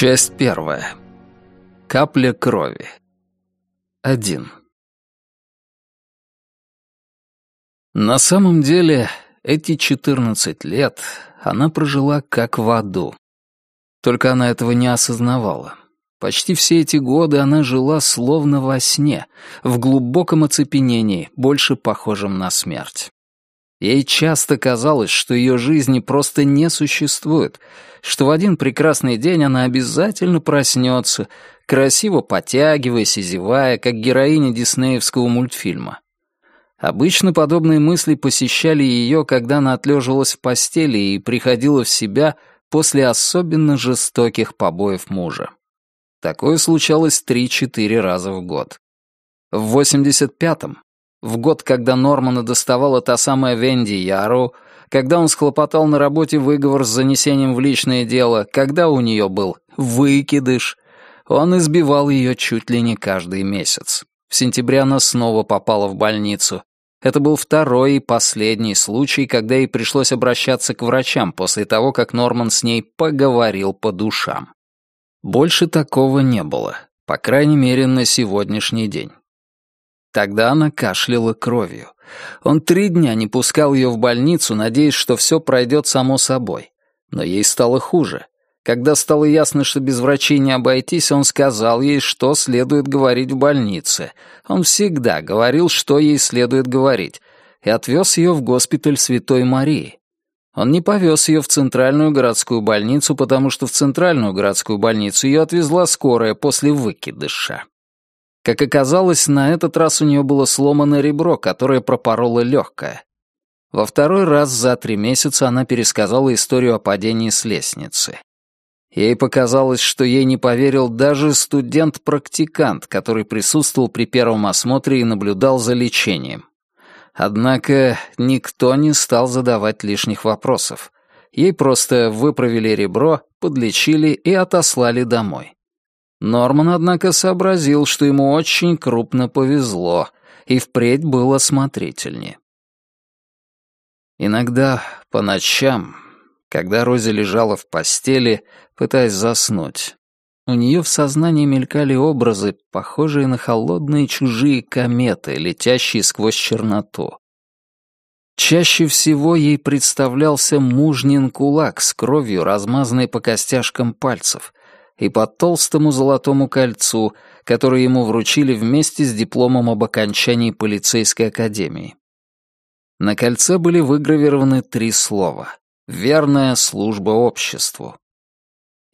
Часть первая. Капля крови. Один. На самом деле, эти 14 лет она прожила как в аду. Только она этого не осознавала. Почти все эти годы она жила словно во сне, в глубоком оцепенении, больше похожем на смерть. Ей часто казалось, что ее жизни просто не существует, что в один прекрасный день она обязательно проснется, красиво потягиваясь и зевая, как героиня диснеевского мультфильма. Обычно подобные мысли посещали ее, когда она отлеживалась в постели и приходила в себя после особенно жестоких побоев мужа. Такое случалось три-четыре раза в год. В 85-м, в год, когда Нормана доставала та самая Венди Яру, когда он схлопотал на работе выговор с занесением в личное дело, когда у нее был выкидыш, он избивал ее чуть ли не каждый месяц. В сентябре она снова попала в больницу. Это был второй и последний случай, когда ей пришлось обращаться к врачам после того, как Норман с ней поговорил по душам. Больше такого не было, по крайней мере, на сегодняшний день. Тогда она кашляла кровью. Он три дня не пускал ее в больницу, надеясь, что все пройдет само собой. Но ей стало хуже. Когда стало ясно, что без врачей не обойтись, он сказал ей, что следует говорить в больнице. Он всегда говорил, что ей следует говорить, и отвез ее в госпиталь Святой Марии. Он не повез ее в центральную городскую больницу, потому что в центральную городскую больницу ее отвезла скорая после выкидыша. Как оказалось, на этот раз у нее было сломано ребро, которое пропороло легкое. Во второй раз за три месяца она пересказала историю о падении с лестницы. Ей показалось, что ей не поверил даже студент-практикант, который присутствовал при первом осмотре и наблюдал за лечением. Однако никто не стал задавать лишних вопросов. Ей просто выправили ребро, подлечили и отослали домой. Норман, однако, сообразил, что ему очень крупно повезло, и впредь был осмотрительнее. Иногда по ночам, когда Рози лежала в постели, пытаясь заснуть, у нее в сознании мелькали образы, похожие на холодные чужие кометы, летящие сквозь черноту. Чаще всего ей представлялся мужнин кулак с кровью, размазанной по костяшкам пальцев, и по толстому золотому кольцу, которое ему вручили вместе с дипломом об окончании полицейской академии. На кольце были выгравированы три слова «Верная служба обществу».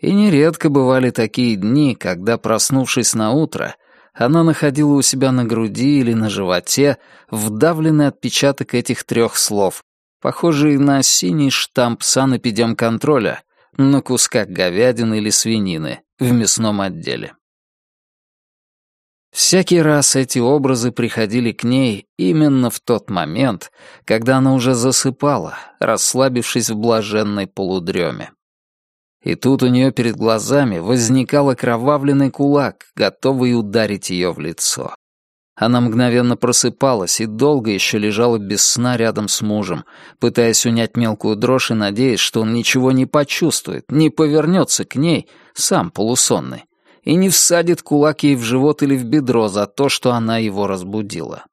И нередко бывали такие дни, когда, проснувшись на утро, она находила у себя на груди или на животе вдавленный отпечаток этих трех слов, похожий на синий штамп санэпидемконтроля, на кусках говядины или свинины в мясном отделе. Всякий раз эти образы приходили к ней именно в тот момент, когда она уже засыпала, расслабившись в блаженной полудреме. И тут у нее перед глазами возникал окровавленный кулак, готовый ударить ее в лицо. Она мгновенно просыпалась и долго еще лежала без сна рядом с мужем, пытаясь унять мелкую дрожь и надеясь, что он ничего не почувствует, не повернется к ней, сам полусонный, и не всадит кулак ей в живот или в бедро за то, что она его разбудила.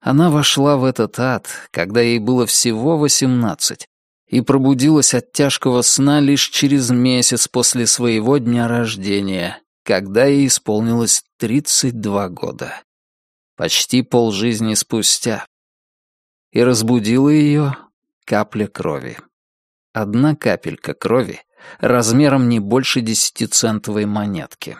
Она вошла в этот ад, когда ей было всего восемнадцать, и пробудилась от тяжкого сна лишь через месяц после своего дня рождения, когда ей исполнилось 32 года. Почти полжизни спустя. И разбудила ее капля крови. Одна капелька крови размером не больше десятицентовой монетки.